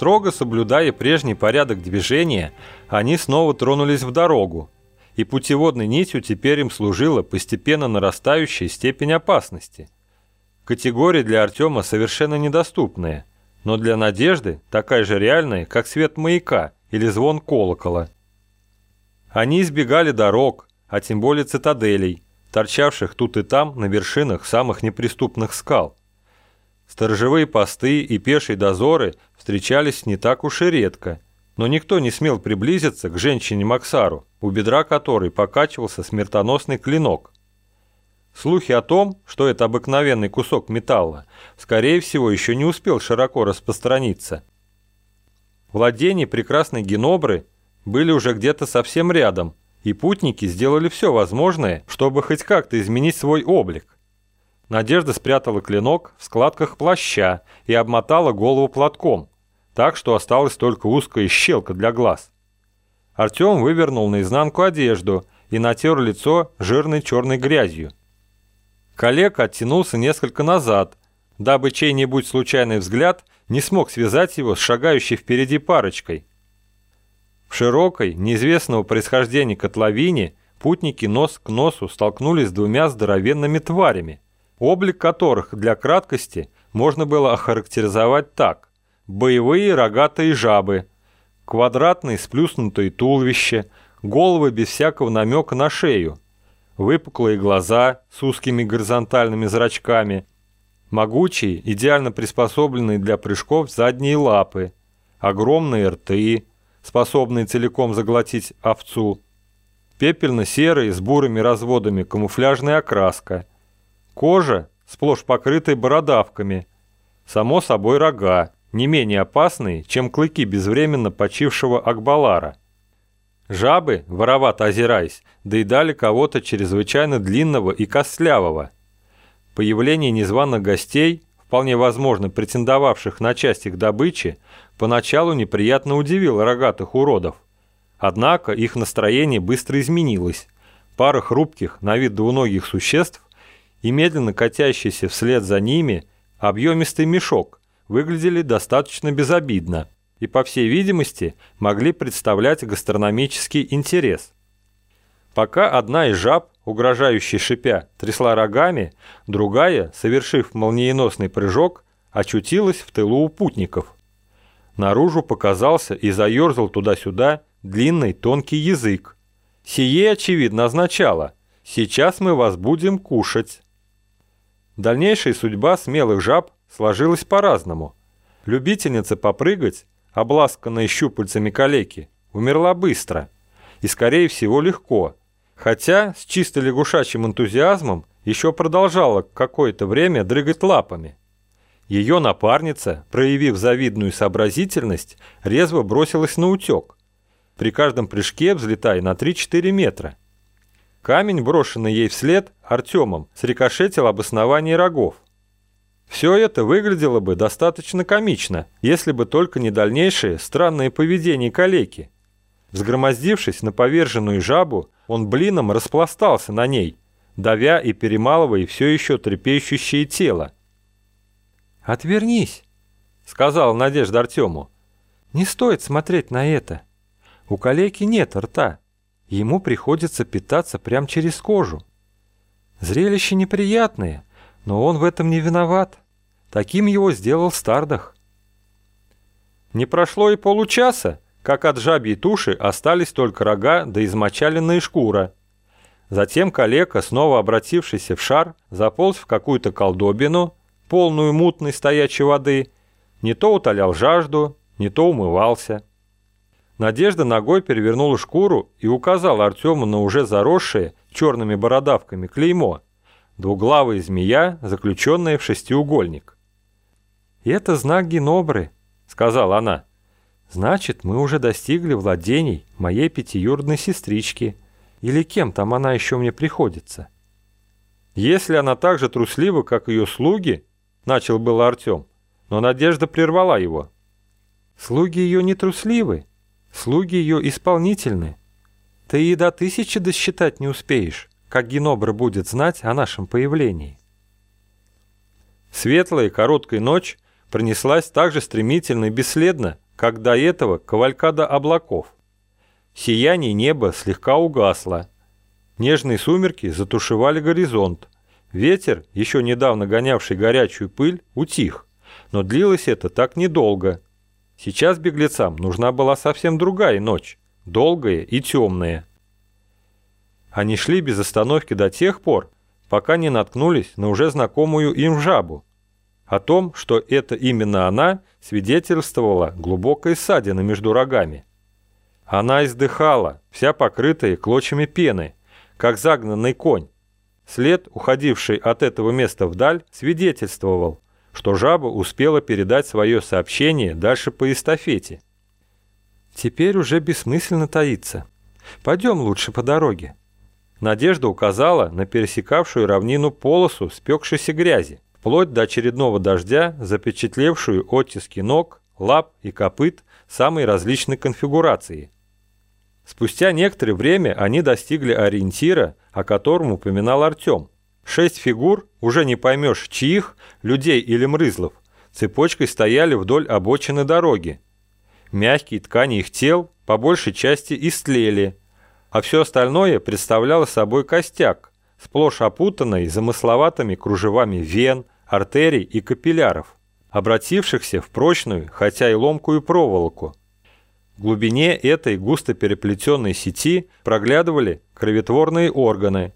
Строго соблюдая прежний порядок движения, они снова тронулись в дорогу, и путеводной нитью теперь им служила постепенно нарастающая степень опасности. Категория для Артема совершенно недоступная, но для Надежды такая же реальная, как свет маяка или звон колокола. Они избегали дорог, а тем более цитаделей, торчавших тут и там на вершинах самых неприступных скал. Сторожевые посты и пешие дозоры встречались не так уж и редко, но никто не смел приблизиться к женщине Максару, у бедра которой покачивался смертоносный клинок. Слухи о том, что это обыкновенный кусок металла, скорее всего, еще не успел широко распространиться. Владения прекрасной Генобры были уже где-то совсем рядом, и путники сделали все возможное, чтобы хоть как-то изменить свой облик. Надежда спрятала клинок в складках плаща и обмотала голову платком, так что осталась только узкая щелка для глаз. Артем вывернул наизнанку одежду и натер лицо жирной черной грязью. Коллег оттянулся несколько назад, дабы чей-нибудь случайный взгляд не смог связать его с шагающей впереди парочкой. В широкой, неизвестного происхождения котловине путники нос к носу столкнулись с двумя здоровенными тварями – облик которых для краткости можно было охарактеризовать так. Боевые рогатые жабы, квадратные сплюснутые туловища, головы без всякого намека на шею, выпуклые глаза с узкими горизонтальными зрачками, могучие, идеально приспособленные для прыжков задние лапы, огромные рты, способные целиком заглотить овцу, пепельно-серые с бурыми разводами камуфляжная окраска – Кожа сплошь покрытая бородавками. Само собой рога, не менее опасные, чем клыки безвременно почившего Акбалара. Жабы, воровато озираясь, доедали кого-то чрезвычайно длинного и костлявого. Появление незваных гостей, вполне возможно претендовавших на часть их добычи, поначалу неприятно удивило рогатых уродов. Однако их настроение быстро изменилось. Пара хрупких, на вид двуногих существ и медленно катящийся вслед за ними объемистый мешок выглядели достаточно безобидно и, по всей видимости, могли представлять гастрономический интерес. Пока одна из жаб, угрожающе шипя, трясла рогами, другая, совершив молниеносный прыжок, очутилась в тылу у путников. Наружу показался и заерзал туда-сюда длинный тонкий язык. Сие, очевидно, означало «сейчас мы вас будем кушать». Дальнейшая судьба смелых жаб сложилась по-разному. Любительница попрыгать, обласканная щупальцами калеки, умерла быстро и, скорее всего, легко, хотя с чисто лягушачьим энтузиазмом еще продолжала какое-то время дрыгать лапами. Ее напарница, проявив завидную сообразительность, резво бросилась на утек, при каждом прыжке взлетая на 3-4 метра. Камень, брошенный ей вслед Артемом, срикошетил об основании рогов. Все это выглядело бы достаточно комично, если бы только не дальнейшее странное поведение калеки. Взгромоздившись на поверженную жабу, он блином распластался на ней, давя и перемалывая все еще трепещущее тело. «Отвернись», — сказала Надежда Артему. «Не стоит смотреть на это. У калеки нет рта. Ему приходится питаться прямо через кожу. Зрелище неприятное, но он в этом не виноват. Таким его сделал Стардах. Не прошло и получаса, как от жабьей туши остались только рога да измочаленная шкура. Затем калека, снова обратившийся в шар, заполз в какую-то колдобину, полную мутной стоячей воды, не то утолял жажду, не то умывался. Надежда ногой перевернула шкуру и указала Артему на уже заросшее черными бородавками клеймо. Двуглавая змея, заключенная в шестиугольник. «Это знак Генобры», — сказала она. «Значит, мы уже достигли владений моей пятиюродной сестрички. Или кем там она еще мне приходится?» «Если она так же труслива, как ее слуги», — начал было Артем, но Надежда прервала его. «Слуги ее не трусливы», Слуги ее исполнительны. Ты и до тысячи досчитать не успеешь, как Генобра будет знать о нашем появлении. Светлая короткая ночь пронеслась так же стремительно и бесследно, как до этого кавалькада облаков. Сияние неба слегка угасло. Нежные сумерки затушевали горизонт. Ветер, еще недавно гонявший горячую пыль, утих. Но длилось это так недолго. Сейчас беглецам нужна была совсем другая ночь, долгая и темная. Они шли без остановки до тех пор, пока не наткнулись на уже знакомую им жабу. О том, что это именно она, свидетельствовала глубокая ссадина между рогами. Она издыхала, вся покрытая клочьями пены, как загнанный конь. След, уходивший от этого места вдаль, свидетельствовал, что жаба успела передать свое сообщение дальше по эстафете. «Теперь уже бессмысленно таиться. Пойдем лучше по дороге». Надежда указала на пересекавшую равнину полосу спекшейся грязи, вплоть до очередного дождя, запечатлевшую оттиски ног, лап и копыт самой различной конфигурации. Спустя некоторое время они достигли ориентира, о котором упоминал Артем. Шесть фигур, уже не поймешь чьих, людей или мрызлов, цепочкой стояли вдоль обочины дороги. Мягкие ткани их тел по большей части истлели, а все остальное представляло собой костяк, сплошь опутанный замысловатыми кружевами вен, артерий и капилляров, обратившихся в прочную, хотя и ломкую проволоку. В глубине этой густо переплетенной сети проглядывали кроветворные органы.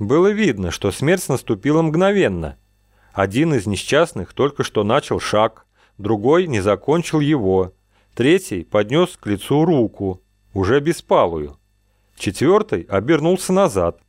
Было видно, что смерть наступила мгновенно. Один из несчастных только что начал шаг, другой не закончил его, третий поднес к лицу руку, уже беспалую. Четвертый обернулся назад.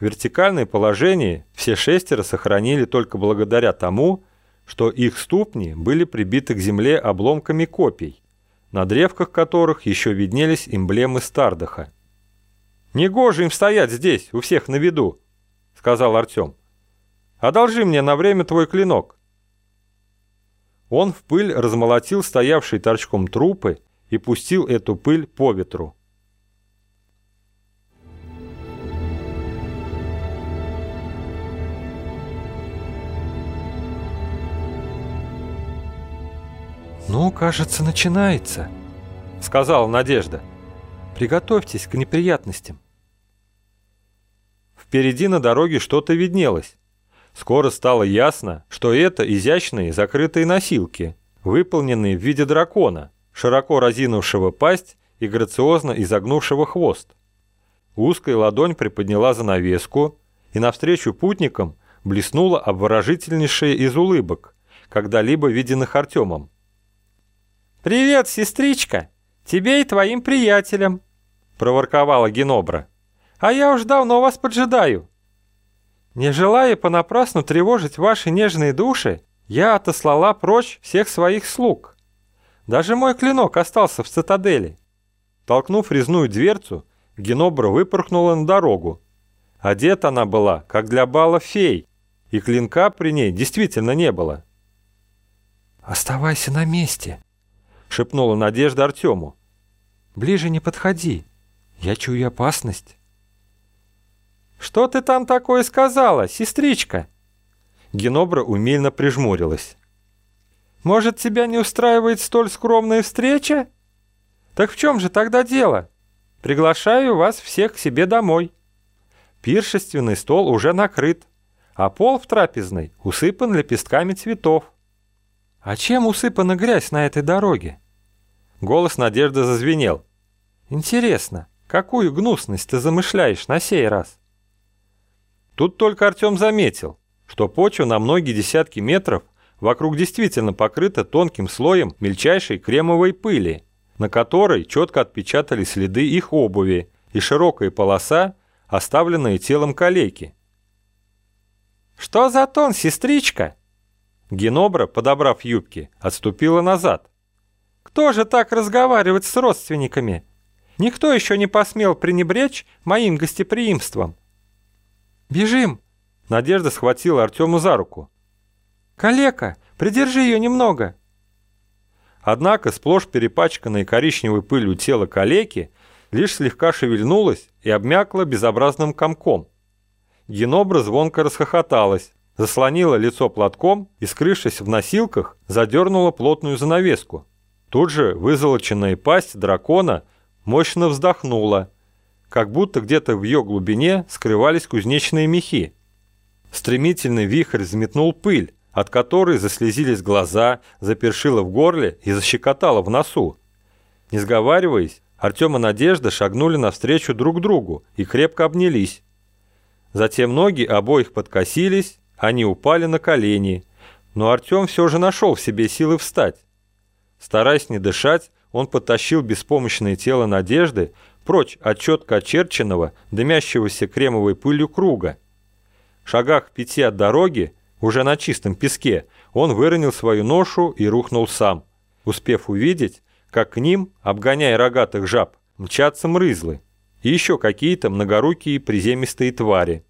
Вертикальное положение все шестеро сохранили только благодаря тому, что их ступни были прибиты к земле обломками копий, на древках которых еще виднелись эмблемы Стардаха. «Негоже им стоять здесь, у всех на виду», — сказал Артем. «Одолжи мне на время твой клинок». Он в пыль размолотил стоявшие торчком трупы и пустил эту пыль по ветру. «Ну, кажется, начинается», — сказала Надежда. «Приготовьтесь к неприятностям». Впереди на дороге что-то виднелось. Скоро стало ясно, что это изящные закрытые носилки, выполненные в виде дракона, широко разинувшего пасть и грациозно изогнувшего хвост. Узкая ладонь приподняла занавеску, и навстречу путникам блеснула обворожительнейшая из улыбок, когда-либо виденных Артемом. «Привет, сестричка! Тебе и твоим приятелям!» — проворковала Генобра. «А я уж давно вас поджидаю!» Не желая понапрасну тревожить ваши нежные души, я отослала прочь всех своих слуг. Даже мой клинок остался в цитадели. Толкнув резную дверцу, Генобра выпорхнула на дорогу. Одета она была, как для бала фей, и клинка при ней действительно не было. «Оставайся на месте», шепнула Надежда Артему. «Ближе не подходи. Я чую опасность». «Что ты там такое сказала, сестричка?» Генобра умильно прижмурилась. «Может, тебя не устраивает столь скромная встреча? Так в чем же тогда дело? Приглашаю вас всех к себе домой. Пиршественный стол уже накрыт, а пол в трапезной усыпан лепестками цветов. А чем усыпана грязь на этой дороге? Голос Надежды зазвенел. «Интересно, какую гнусность ты замышляешь на сей раз?» Тут только Артем заметил, что почва на многие десятки метров вокруг действительно покрыта тонким слоем мельчайшей кремовой пыли, на которой четко отпечатали следы их обуви и широкая полоса, оставленная телом калеки. «Что за тон, сестричка?» Генобра, подобрав юбки, отступила назад, кто же так разговаривать с родственниками? Никто еще не посмел пренебречь моим гостеприимством. Бежим! Надежда схватила Артему за руку. Калека, придержи ее немного. Однако сплошь перепачканное коричневой пылью тело калеки лишь слегка шевельнулось и обмякло безобразным комком. Генобра звонко расхохоталась, заслонила лицо платком и, скрывшись в носилках, задернула плотную занавеску. Тут же вызолоченная пасть дракона мощно вздохнула, как будто где-то в ее глубине скрывались кузнечные мехи. Стремительный вихрь взметнул пыль, от которой заслезились глаза, запершило в горле и защекотало в носу. Не сговариваясь, Артем и Надежда шагнули навстречу друг другу и крепко обнялись. Затем ноги обоих подкосились, они упали на колени, но Артем все же нашел в себе силы встать. Стараясь не дышать, он потащил беспомощное тело Надежды прочь от четко очерченного, дымящегося кремовой пылью круга. В шагах пяти от дороги, уже на чистом песке, он выронил свою ношу и рухнул сам, успев увидеть, как к ним, обгоняя рогатых жаб, мчатся мрызлы и еще какие-то многорукие приземистые твари.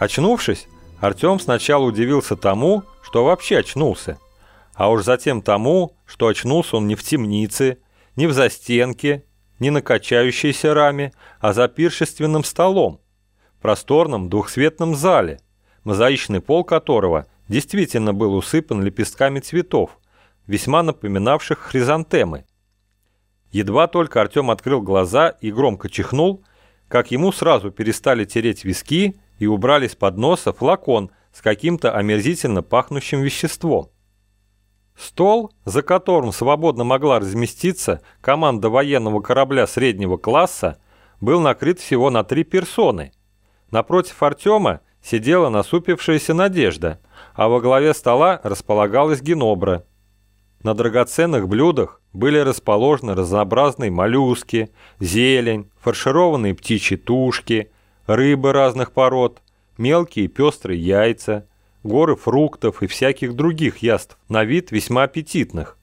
Очнувшись, Артем сначала удивился тому, что вообще очнулся, а уж затем тому, что очнулся он не в темнице, не в застенке, не на качающейся раме, а за пиршественным столом, просторном двухцветном зале, мозаичный пол которого действительно был усыпан лепестками цветов, весьма напоминавших хризантемы. Едва только Артем открыл глаза и громко чихнул, как ему сразу перестали тереть виски и убрали с подноса флакон с каким-то омерзительно пахнущим веществом. Стол, за которым свободно могла разместиться команда военного корабля среднего класса, был накрыт всего на три персоны. Напротив Артема сидела насупившаяся Надежда, а во главе стола располагалась Генобра. На драгоценных блюдах были расположены разнообразные моллюски, зелень, фаршированные птичьи тушки – рыбы разных пород, мелкие пестрые яйца, горы фруктов и всяких других яств, на вид весьма аппетитных.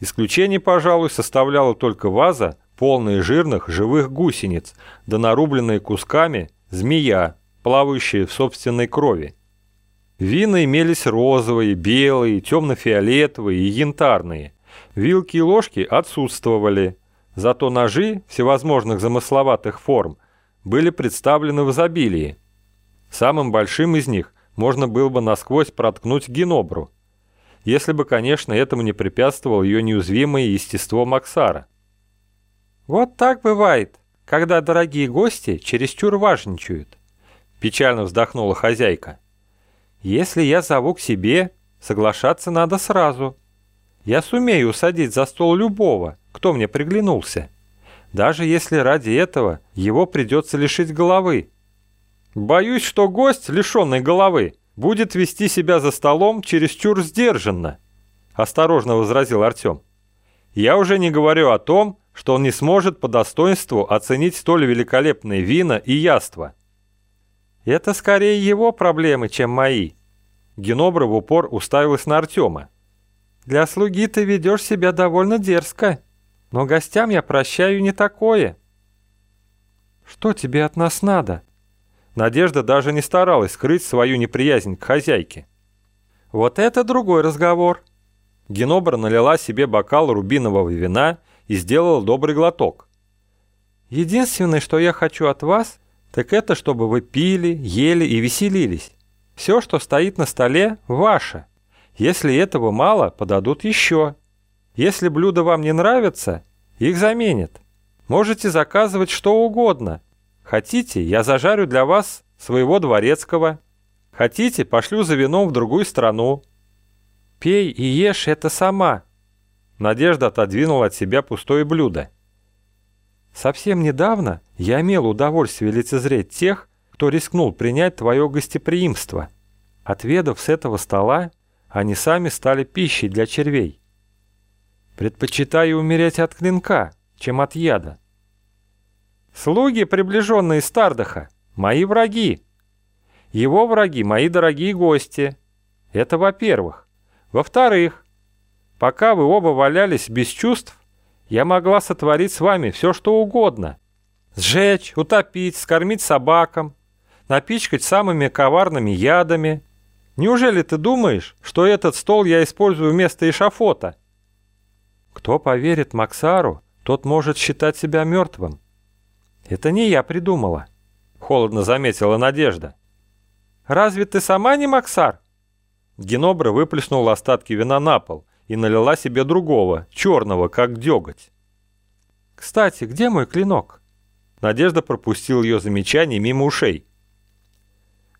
Исключение, пожалуй, составляла только ваза, полная жирных живых гусениц, да нарубленная кусками змея, плавающая в собственной крови. Вина имелись розовые, белые, темно-фиолетовые и янтарные. Вилки и ложки отсутствовали, зато ножи всевозможных замысловатых форм были представлены в изобилии. Самым большим из них можно было бы насквозь проткнуть генобру, если бы, конечно, этому не препятствовало ее неуязвимое естество Максара. «Вот так бывает, когда дорогие гости чересчур важничают», – печально вздохнула хозяйка. «Если я зову к себе, соглашаться надо сразу. Я сумею усадить за стол любого, кто мне приглянулся» даже если ради этого его придется лишить головы. Боюсь, что гость, лишенный головы, будет вести себя за столом чересчур сдержанно, осторожно возразил Артем. Я уже не говорю о том, что он не сможет по достоинству оценить столь великолепные вина и яства. Это скорее его проблемы, чем мои. Генобра в упор уставилась на Артема. Для слуги ты ведешь себя довольно дерзко. Но гостям я прощаю не такое. Что тебе от нас надо? Надежда даже не старалась скрыть свою неприязнь к хозяйке. Вот это другой разговор. Генобра налила себе бокал рубинового вина и сделала добрый глоток. Единственное, что я хочу от вас, так это, чтобы вы пили, ели и веселились. Все, что стоит на столе, ваше. Если этого мало, подадут еще. Если блюда вам не нравятся, их заменят. Можете заказывать что угодно. Хотите, я зажарю для вас своего дворецкого. Хотите, пошлю за вином в другую страну. Пей и ешь это сама. Надежда отодвинула от себя пустое блюдо. Совсем недавно я имел удовольствие лицезреть тех, кто рискнул принять твое гостеприимство. Отведав с этого стола, они сами стали пищей для червей. Предпочитаю умереть от клинка, чем от яда. Слуги, приближенные Стардаха, мои враги. Его враги – мои дорогие гости. Это во-первых. Во-вторых, пока вы оба валялись без чувств, я могла сотворить с вами все, что угодно. Сжечь, утопить, скормить собакам, напичкать самыми коварными ядами. Неужели ты думаешь, что этот стол я использую вместо эшафота? Кто поверит Максару, тот может считать себя мертвым. Это не я придумала, холодно заметила Надежда. Разве ты сама не Максар? Генобра выплеснула остатки вина на пол и налила себе другого, черного, как деготь. «Кстати, где мой клинок?» Надежда пропустил ее замечание мимо ушей.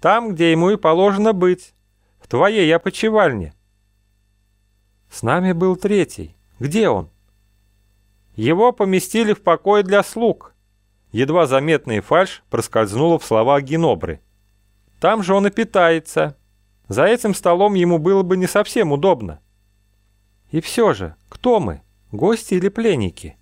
«Там, где ему и положено быть. В твоей опочивальне». «С нами был третий. Где он?» «Его поместили в покой для слуг». Едва заметная фальшь проскользнула в слова Генобры. «Там же он и питается. За этим столом ему было бы не совсем удобно». «И все же, кто мы? Гости или пленники?»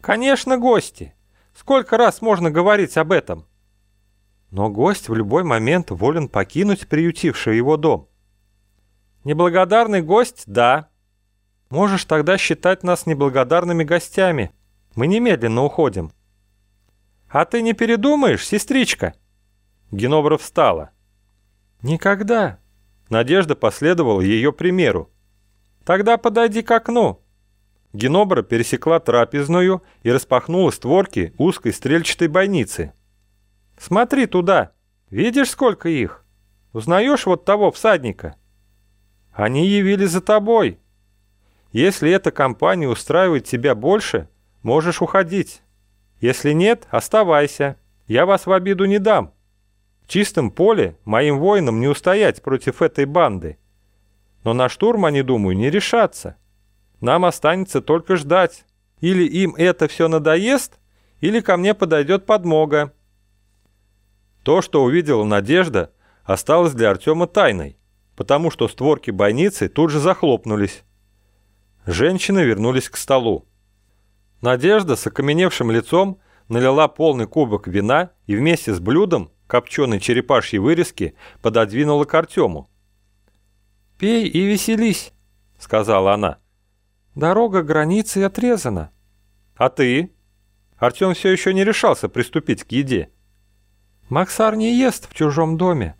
«Конечно, гости. Сколько раз можно говорить об этом?» Но гость в любой момент волен покинуть приютивший его дом. «Неблагодарный гость, да. Можешь тогда считать нас неблагодарными гостями. Мы немедленно уходим». «А ты не передумаешь, сестричка?» Генобра встала. «Никогда». Надежда последовала ее примеру. «Тогда подойди к окну. Генобра пересекла трапезную и распахнула створки узкой стрельчатой бойницы. «Смотри туда! Видишь, сколько их? Узнаешь вот того всадника?» «Они явились за тобой. Если эта компания устраивает тебя больше, можешь уходить. Если нет, оставайся. Я вас в обиду не дам. В чистом поле моим воинам не устоять против этой банды. Но на штурм они, думаю, не решатся». Нам останется только ждать. Или им это все надоест, или ко мне подойдет подмога. То, что увидела Надежда, осталось для Артема тайной, потому что створки бойницы тут же захлопнулись. Женщины вернулись к столу. Надежда с окаменевшим лицом налила полный кубок вина и вместе с блюдом копченой черепашьей вырезки пододвинула к Артему. «Пей и веселись», — сказала она. Дорога границы отрезана. А ты? Артем все еще не решался приступить к еде. Максар не ест в чужом доме.